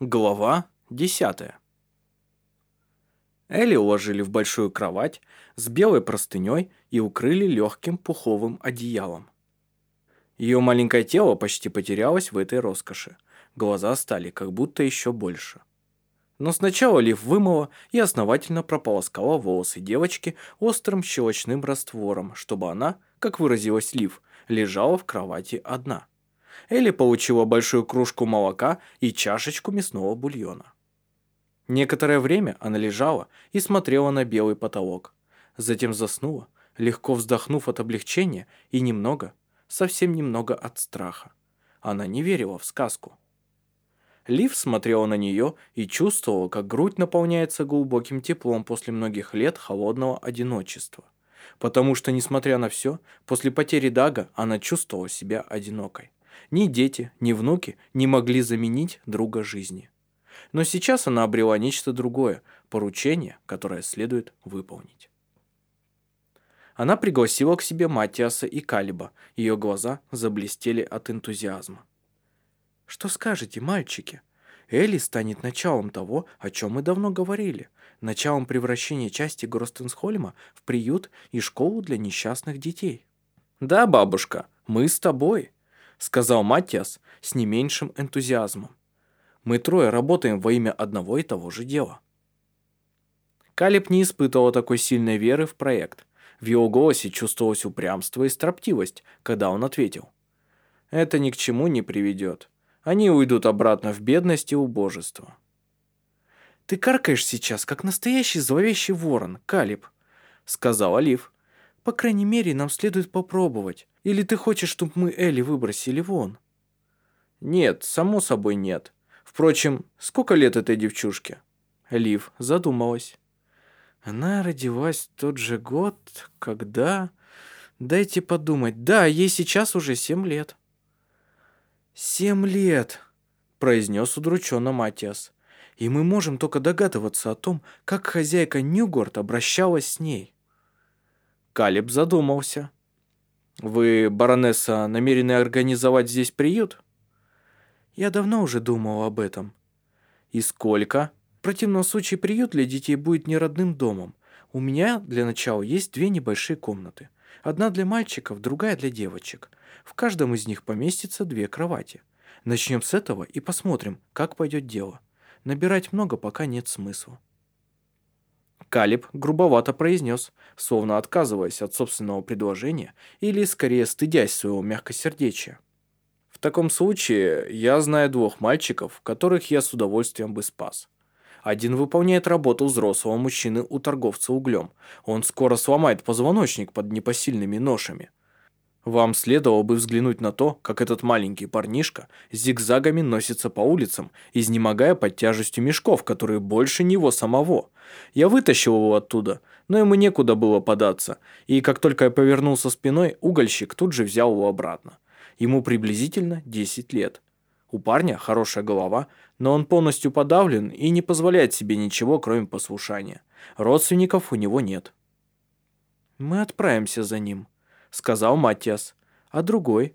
Глава 10 Элли уложили в большую кровать с белой простыней и укрыли легким пуховым одеялом. Ее маленькое тело почти потерялось в этой роскоши. Глаза стали как будто еще больше. Но сначала Лив вымыла и основательно прополоскала волосы девочки острым щелочным раствором, чтобы она, как выразилась Лив, лежала в кровати одна. Элли получила большую кружку молока и чашечку мясного бульона. Некоторое время она лежала и смотрела на белый потолок. Затем заснула, легко вздохнув от облегчения и немного, совсем немного от страха. Она не верила в сказку. Лив смотрела на нее и чувствовала, как грудь наполняется глубоким теплом после многих лет холодного одиночества. Потому что, несмотря на все, после потери Дага она чувствовала себя одинокой. Ни дети, ни внуки не могли заменить друга жизни. Но сейчас она обрела нечто другое, поручение, которое следует выполнить. Она пригласила к себе Матиаса и Калиба, ее глаза заблестели от энтузиазма. «Что скажете, мальчики? Элли станет началом того, о чем мы давно говорили, началом превращения части Гростенсхольма в приют и школу для несчастных детей». «Да, бабушка, мы с тобой», сказал Матиас с не меньшим энтузиазмом. Мы трое работаем во имя одного и того же дела. Калиб не испытывал такой сильной веры в проект. В его голосе чувствовалось упрямство и строптивость, когда он ответил. «Это ни к чему не приведет. Они уйдут обратно в бедность и убожество». «Ты каркаешь сейчас, как настоящий зловещий ворон, Калиб», — сказал Олив. «По крайней мере, нам следует попробовать. Или ты хочешь, чтобы мы Элли выбросили вон?» «Нет, само собой нет. Впрочем, сколько лет этой девчушке?» Лив задумалась. «Она родилась в тот же год, когда...» «Дайте подумать. Да, ей сейчас уже семь лет». «Семь лет!» – произнес удрученно Матиас. «И мы можем только догадываться о том, как хозяйка Ньюгорд обращалась с ней». Калиб задумался. Вы, баронесса, намерены организовать здесь приют? Я давно уже думал об этом. И сколько? В противном случае приют для детей будет не родным домом. У меня для начала есть две небольшие комнаты. Одна для мальчиков, другая для девочек. В каждом из них поместится две кровати. Начнем с этого и посмотрим, как пойдет дело. Набирать много пока нет смысла. Калиб грубовато произнес, словно отказываясь от собственного предложения или, скорее, стыдясь своего мягкосердечия. «В таком случае я знаю двух мальчиков, которых я с удовольствием бы спас. Один выполняет работу взрослого мужчины у торговца углем. Он скоро сломает позвоночник под непосильными ношами. Вам следовало бы взглянуть на то, как этот маленький парнишка зигзагами носится по улицам, изнемогая под тяжестью мешков, которые больше него самого. Я вытащил его оттуда, но ему некуда было податься, и как только я повернулся спиной, угольщик тут же взял его обратно. Ему приблизительно 10 лет. У парня хорошая голова, но он полностью подавлен и не позволяет себе ничего, кроме послушания. Родственников у него нет. «Мы отправимся за ним», — сказал Матиас. «А другой?»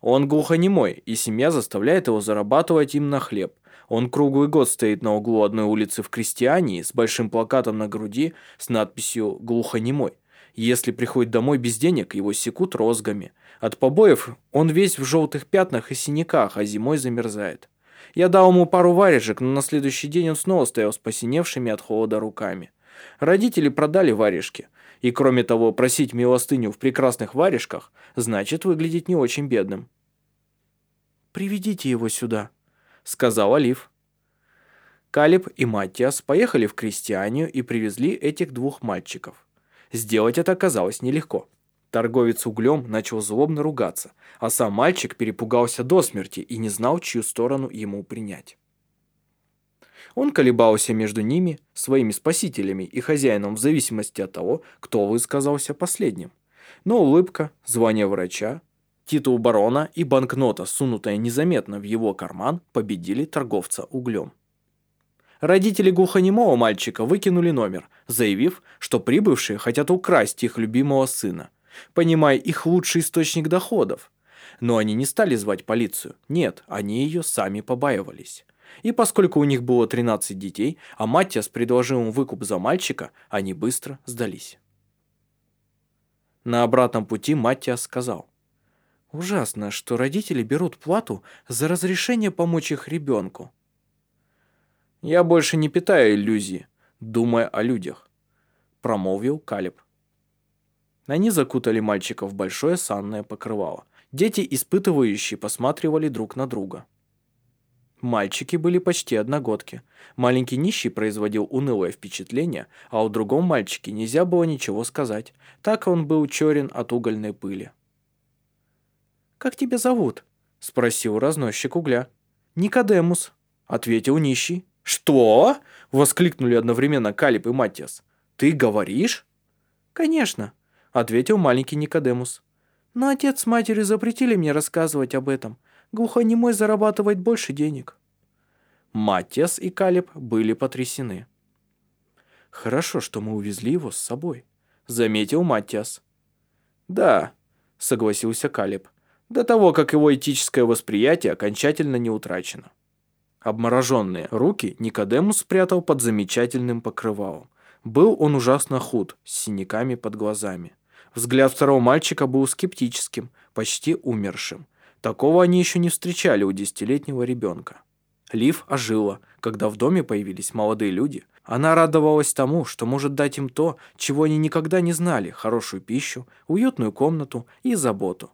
«Он глухонемой, и семья заставляет его зарабатывать им на хлеб. Он круглый год стоит на углу одной улицы в Крестьянии с большим плакатом на груди с надписью «Глухонемой». Если приходит домой без денег, его секут розгами. От побоев он весь в желтых пятнах и синяках, а зимой замерзает. Я дал ему пару варежек, но на следующий день он снова стоял с посиневшими от холода руками. Родители продали варежки. И кроме того, просить милостыню в прекрасных варежках значит выглядеть не очень бедным. «Приведите его сюда», — сказал Олив. Калиб и Маттиас поехали в Крестьянию и привезли этих двух мальчиков. Сделать это оказалось нелегко. Торговец углем начал злобно ругаться, а сам мальчик перепугался до смерти и не знал, чью сторону ему принять. Он колебался между ними, своими спасителями и хозяином в зависимости от того, кто высказался последним. Но улыбка, звание врача, титул барона и банкнота, сунутая незаметно в его карман, победили торговца углем. Родители глухонемого мальчика выкинули номер, заявив, что прибывшие хотят украсть их любимого сына, понимая их лучший источник доходов. Но они не стали звать полицию. Нет, они ее сами побаивались. И поскольку у них было 13 детей, а Маттиас предложил им выкуп за мальчика, они быстро сдались. На обратном пути Маттиас сказал. «Ужасно, что родители берут плату за разрешение помочь их ребенку». «Я больше не питаю иллюзии, думая о людях», – промолвил Калиб. Они закутали мальчика в большое санное покрывало. Дети, испытывающие, посматривали друг на друга. Мальчики были почти одногодки. Маленький нищий производил унылое впечатление, а у другом мальчике нельзя было ничего сказать. Так он был черен от угольной пыли. «Как тебя зовут?» – спросил разносчик угля. «Никодемус», – ответил нищий. «Что?» – воскликнули одновременно Калиб и Матиас. «Ты говоришь?» «Конечно», – ответил маленький Никодемус. «Но отец с матерью запретили мне рассказывать об этом глухонемой зарабатывает больше денег». Матиас и Калиб были потрясены. «Хорошо, что мы увезли его с собой», — заметил Матиас. «Да», — согласился Калиб, до того, как его этическое восприятие окончательно не утрачено. Обмороженные руки Никодемус спрятал под замечательным покрывалом. Был он ужасно худ, с синяками под глазами. Взгляд второго мальчика был скептическим, почти умершим. Такого они еще не встречали у десятилетнего ребенка. Лив ожила, когда в доме появились молодые люди. Она радовалась тому, что может дать им то, чего они никогда не знали – хорошую пищу, уютную комнату и заботу.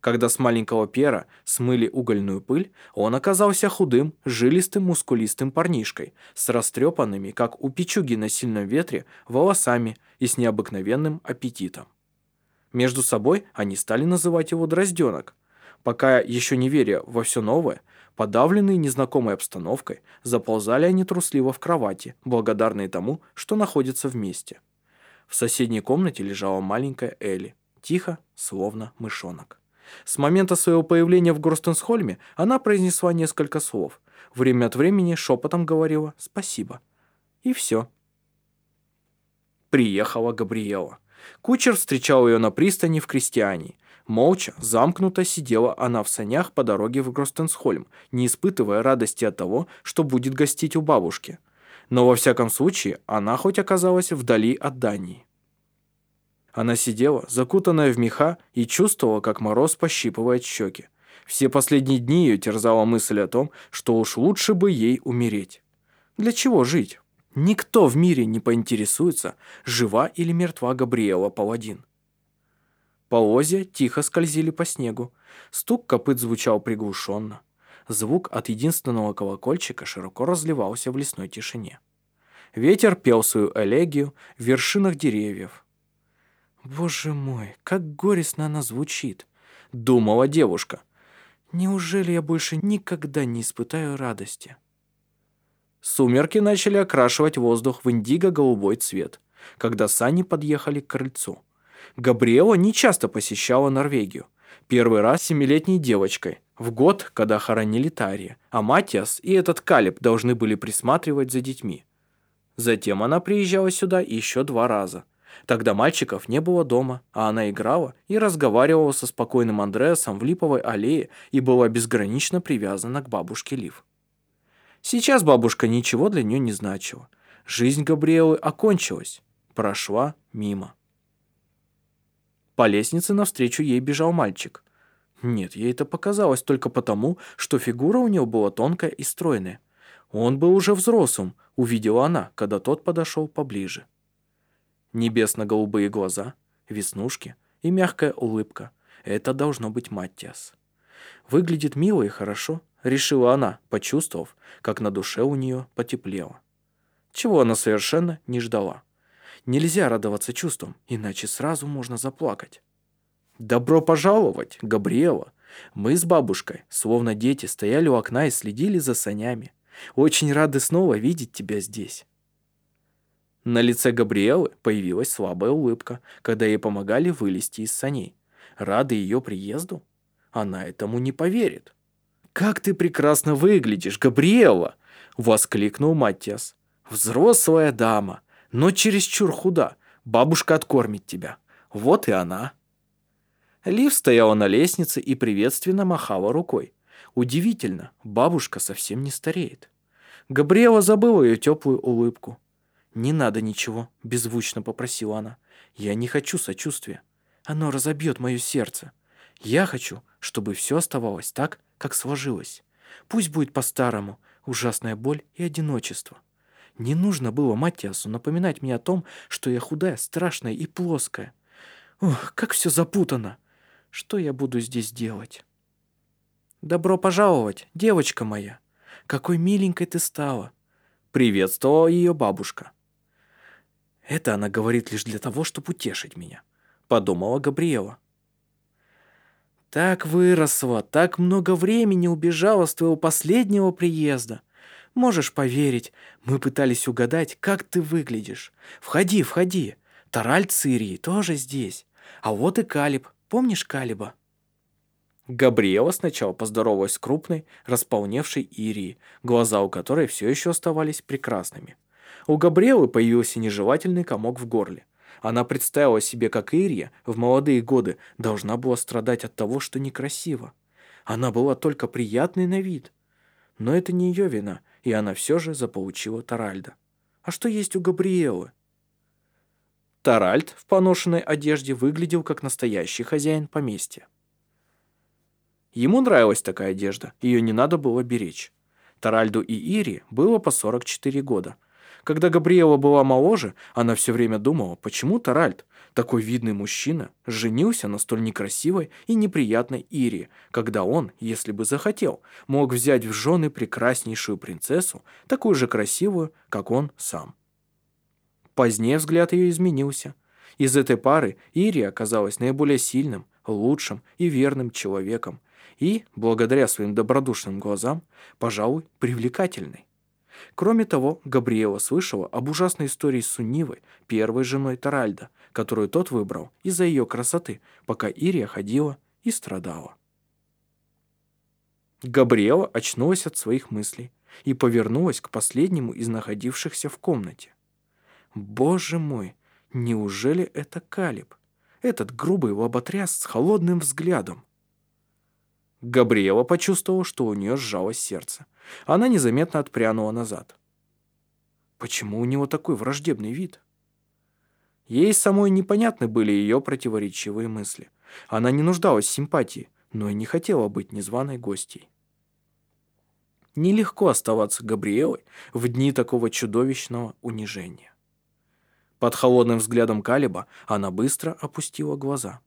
Когда с маленького пера смыли угольную пыль, он оказался худым, жилистым, мускулистым парнишкой с растрепанными, как у печуги на сильном ветре, волосами и с необыкновенным аппетитом. Между собой они стали называть его Дрозденок, Пока еще не веря во все новое, подавленные незнакомой обстановкой, заползали они трусливо в кровати, благодарные тому, что находятся вместе. В соседней комнате лежала маленькая Элли, тихо, словно мышонок. С момента своего появления в Горстенсхольме она произнесла несколько слов. Время от времени шепотом говорила «спасибо». И все. Приехала Габриэла. Кучер встречал ее на пристани в Крестьяне. Молча, замкнуто сидела она в санях по дороге в Гростенсхольм, не испытывая радости от того, что будет гостить у бабушки. Но во всяком случае, она хоть оказалась вдали от Дании. Она сидела, закутанная в меха, и чувствовала, как мороз пощипывает щеки. Все последние дни ее терзала мысль о том, что уж лучше бы ей умереть. Для чего жить? Никто в мире не поинтересуется, жива или мертва Габриэла Паладин. Полозья тихо скользили по снегу. Стук копыт звучал приглушенно. Звук от единственного колокольчика широко разливался в лесной тишине. Ветер пел свою элегию в вершинах деревьев. «Боже мой, как горестно она звучит!» — думала девушка. «Неужели я больше никогда не испытаю радости?» Сумерки начали окрашивать воздух в индиго-голубой цвет, когда сани подъехали к крыльцу. Габриэла нечасто посещала Норвегию. Первый раз семилетней девочкой, в год, когда хоронили Тария, а Матиас и этот Калиб должны были присматривать за детьми. Затем она приезжала сюда еще два раза. Тогда мальчиков не было дома, а она играла и разговаривала со спокойным Андреасом в Липовой аллее и была безгранично привязана к бабушке Лив. Сейчас бабушка ничего для нее не значила. Жизнь Габриэлы окончилась, прошла мимо. По лестнице навстречу ей бежал мальчик. Нет, ей это показалось только потому, что фигура у него была тонкая и стройная. Он был уже взрослым, увидела она, когда тот подошел поближе. Небесно-голубые глаза, веснушки и мягкая улыбка. Это должно быть Маттиас. Выглядит мило и хорошо, решила она, почувствовав, как на душе у нее потеплело. Чего она совершенно не ждала. Нельзя радоваться чувствам, иначе сразу можно заплакать. «Добро пожаловать, Габриэла!» Мы с бабушкой, словно дети, стояли у окна и следили за санями. Очень рады снова видеть тебя здесь. На лице Габриэлы появилась слабая улыбка, когда ей помогали вылезти из саней. Рады ее приезду? Она этому не поверит. «Как ты прекрасно выглядишь, Габриэла!» — воскликнул Матиас. «Взрослая дама! Но чересчур худа. Бабушка откормит тебя. Вот и она». Лив стояла на лестнице и приветственно махала рукой. Удивительно, бабушка совсем не стареет. Габриэла забыла ее теплую улыбку. «Не надо ничего», — беззвучно попросила она. «Я не хочу сочувствия. Оно разобьет мое сердце. Я хочу, чтобы все оставалось так, как сложилось. Пусть будет по-старому, ужасная боль и одиночество. Не нужно было Матиасу напоминать мне о том, что я худая, страшная и плоская. Ох, как все запутано. Что я буду здесь делать? Добро пожаловать, девочка моя. Какой миленькой ты стала. Приветствовала ее бабушка. Это она говорит лишь для того, чтобы утешить меня, подумала Габриэла. Так выросла, так много времени убежала с твоего последнего приезда. Можешь поверить, мы пытались угадать, как ты выглядишь. Входи, входи. Тараль Цирии тоже здесь. А вот и Калиб. Помнишь Калиба? Габриэла сначала поздоровалась с крупной, располневшей Ирии, глаза у которой все еще оставались прекрасными. У Габриэлы появился нежелательный комок в горле. Она представила себе, как Ирия в молодые годы должна была страдать от того, что некрасиво. Она была только приятной на вид. Но это не ее вина, и она все же заполучила Таральда. А что есть у Габриэлы? Таральд в поношенной одежде выглядел как настоящий хозяин поместья. Ему нравилась такая одежда, ее не надо было беречь. Таральду и Ири было по 44 года – когда Габриэла была моложе, она все время думала, почему Таральд, такой видный мужчина, женился на столь некрасивой и неприятной Ире, когда он, если бы захотел, мог взять в жены прекраснейшую принцессу, такую же красивую, как он сам. Позднее взгляд ее изменился. Из этой пары Ири оказалась наиболее сильным, лучшим и верным человеком, и, благодаря своим добродушным глазам, пожалуй, привлекательной. Кроме того, Габриэла слышала об ужасной истории с Суннивой, первой женой Таральда, которую тот выбрал из-за ее красоты, пока Ирия ходила и страдала. Габриэла очнулась от своих мыслей и повернулась к последнему из находившихся в комнате. «Боже мой, неужели это Калиб? Этот грубый лоботряс с холодным взглядом?» Габриэла почувствовала, что у нее сжалось сердце. Она незаметно отпрянула назад. Почему у него такой враждебный вид? Ей самой непонятны были ее противоречивые мысли. Она не нуждалась в симпатии, но и не хотела быть незваной гостьей. Нелегко оставаться Габриэлой в дни такого чудовищного унижения. Под холодным взглядом Калиба она быстро опустила глаза.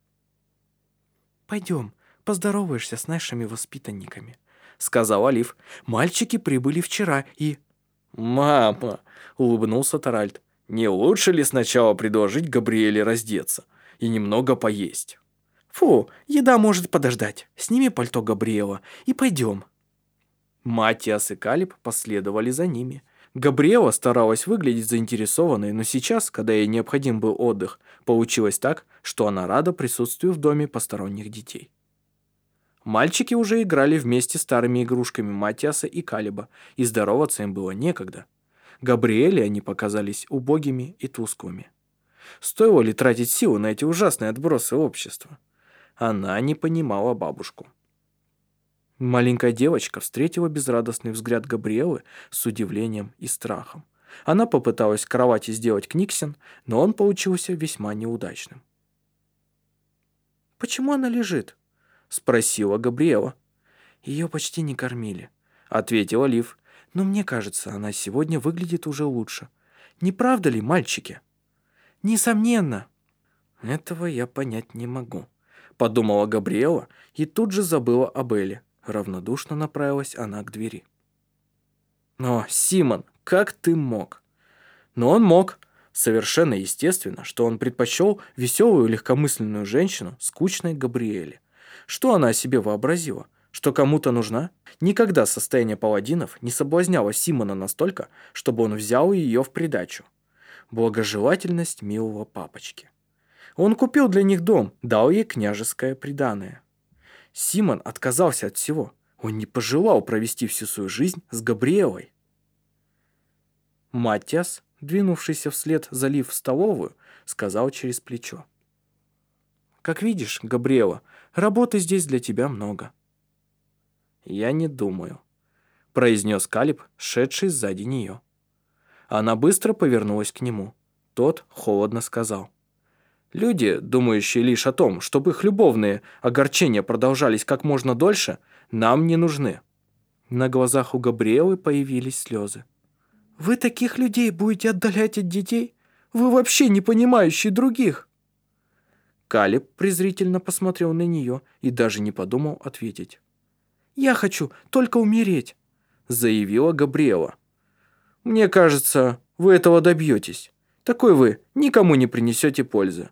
«Пойдем, поздороваешься с нашими воспитанниками», — сказал Олив. «Мальчики прибыли вчера и...» «Мама!» — улыбнулся Таральд. «Не лучше ли сначала предложить Габриэле раздеться и немного поесть?» «Фу, еда может подождать. Сними пальто Габриэла и пойдем». Матиас и Калиб последовали за ними. Габриэла старалась выглядеть заинтересованной, но сейчас, когда ей необходим был отдых, получилось так, что она рада присутствию в доме посторонних детей. Мальчики уже играли вместе старыми игрушками Матиаса и Калиба, и здороваться им было некогда. Габриэле они показались убогими и тусклыми. Стоило ли тратить силу на эти ужасные отбросы общества? Она не понимала бабушку. Маленькая девочка встретила безрадостный взгляд Габриэлы с удивлением и страхом. Она попыталась к кровати сделать книгсен, но он получился весьма неудачным. «Почему она лежит?» Спросила Габриэла. Ее почти не кормили, ответила Лив. Но мне кажется, она сегодня выглядит уже лучше. Не правда ли, мальчики? Несомненно. Этого я понять не могу, подумала Габриэла и тут же забыла об Элле. Равнодушно направилась она к двери. «О, Симон, как ты мог?» Но он мог. Совершенно естественно, что он предпочел веселую легкомысленную женщину скучной Габриэле. Что она о себе вообразила? Что кому-то нужна? Никогда состояние паладинов не соблазняло Симона настолько, чтобы он взял ее в придачу. Благожелательность милого папочки. Он купил для них дом, дал ей княжеское приданое. Симон отказался от всего. Он не пожелал провести всю свою жизнь с Габриэлой. Матиас, двинувшийся вслед залив в столовую, сказал через плечо. «Как видишь, Габриэла, Работы здесь для тебя много». «Я не думаю», — произнес Калиб, шедший сзади нее. Она быстро повернулась к нему. Тот холодно сказал. «Люди, думающие лишь о том, чтобы их любовные огорчения продолжались как можно дольше, нам не нужны». На глазах у Габриэлы появились слезы. «Вы таких людей будете отдалять от детей? Вы вообще не понимающие других!» Калиб презрительно посмотрел на нее и даже не подумал ответить. «Я хочу только умереть», — заявила Габриэла. «Мне кажется, вы этого добьетесь. Такой вы никому не принесете пользы».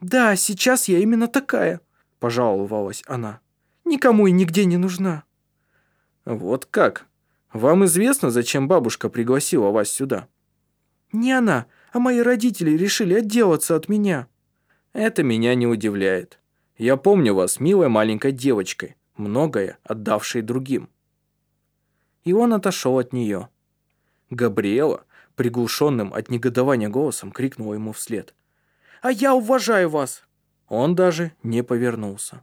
«Да, сейчас я именно такая», — пожаловалась она. «Никому и нигде не нужна». «Вот как? Вам известно, зачем бабушка пригласила вас сюда?» «Не она, а мои родители решили отделаться от меня». Это меня не удивляет. Я помню вас милой маленькой девочкой, многое отдавшей другим. И он отошел от нее. Габриэла, приглушенным от негодования голосом, крикнула ему вслед. «А я уважаю вас!» Он даже не повернулся.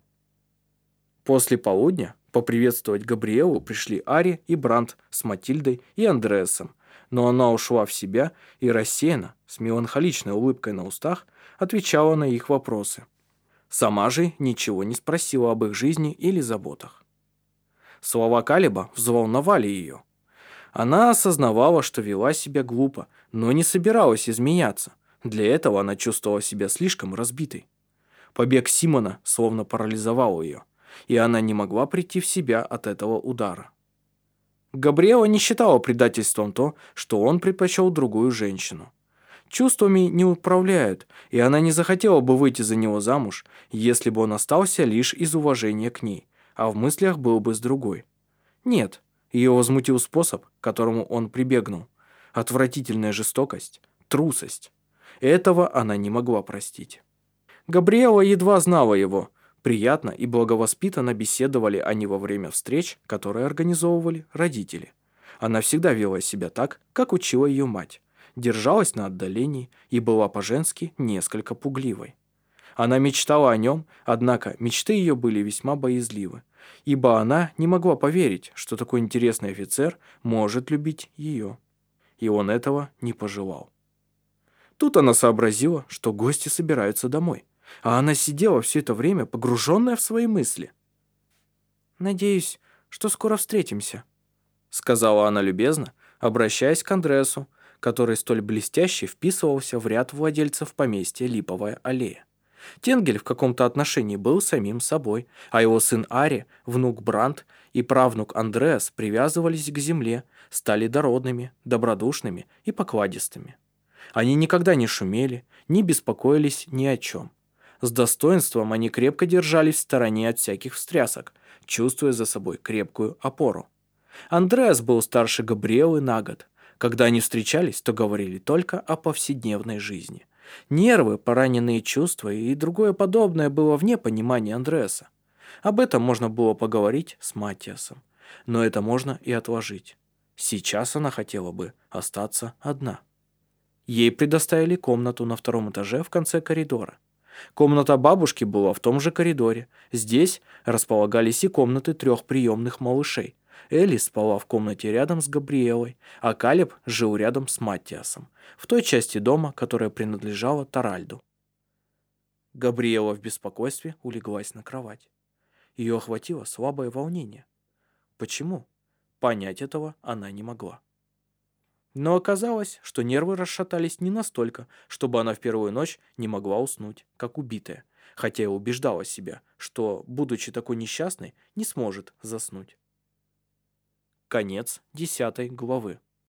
После полудня поприветствовать Габриэлу пришли Ари и Бранд с Матильдой и Андреасом, но она ушла в себя и рассеянно, с меланхоличной улыбкой на устах, отвечала на их вопросы. Сама же ничего не спросила об их жизни или заботах. Слова Калиба взволновали ее. Она осознавала, что вела себя глупо, но не собиралась изменяться. Для этого она чувствовала себя слишком разбитой. Побег Симона словно парализовал ее, и она не могла прийти в себя от этого удара. Габриэла не считала предательством то, что он предпочел другую женщину. Чувствами не управляют, и она не захотела бы выйти за него замуж, если бы он остался лишь из уважения к ней, а в мыслях был бы с другой. Нет, ее возмутил способ, к которому он прибегнул. Отвратительная жестокость, трусость. Этого она не могла простить. Габриэла едва знала его. Приятно и благовоспитанно беседовали они во время встреч, которые организовывали родители. Она всегда вела себя так, как учила ее мать держалась на отдалении и была по-женски несколько пугливой. Она мечтала о нем, однако мечты ее были весьма боязливы, ибо она не могла поверить, что такой интересный офицер может любить ее. И он этого не пожелал. Тут она сообразила, что гости собираются домой, а она сидела все это время, погруженная в свои мысли. «Надеюсь, что скоро встретимся», — сказала она любезно, обращаясь к Андреасу, который столь блестяще вписывался в ряд владельцев поместья Липовая аллея. Тенгель в каком-то отношении был самим собой, а его сын Ари, внук Бранд и правнук Андреас привязывались к земле, стали дородными, добродушными и покладистыми. Они никогда не шумели, не беспокоились ни о чем. С достоинством они крепко держались в стороне от всяких встрясок, чувствуя за собой крепкую опору. Андреас был старше Габриэлы на год, когда они встречались, то говорили только о повседневной жизни. Нервы, пораненные чувства и другое подобное было вне понимания Андреаса. Об этом можно было поговорить с Матиасом, но это можно и отложить. Сейчас она хотела бы остаться одна. Ей предоставили комнату на втором этаже в конце коридора. Комната бабушки была в том же коридоре. Здесь располагались и комнаты трех приемных малышей – Элли спала в комнате рядом с Габриэлой, а Калеб жил рядом с Маттиасом, в той части дома, которая принадлежала Таральду. Габриэла в беспокойстве улеглась на кровать. Ее охватило слабое волнение. Почему? Понять этого она не могла. Но оказалось, что нервы расшатались не настолько, чтобы она в первую ночь не могла уснуть, как убитая, хотя и убеждала себя, что, будучи такой несчастной, не сможет заснуть. Конец десятой главы.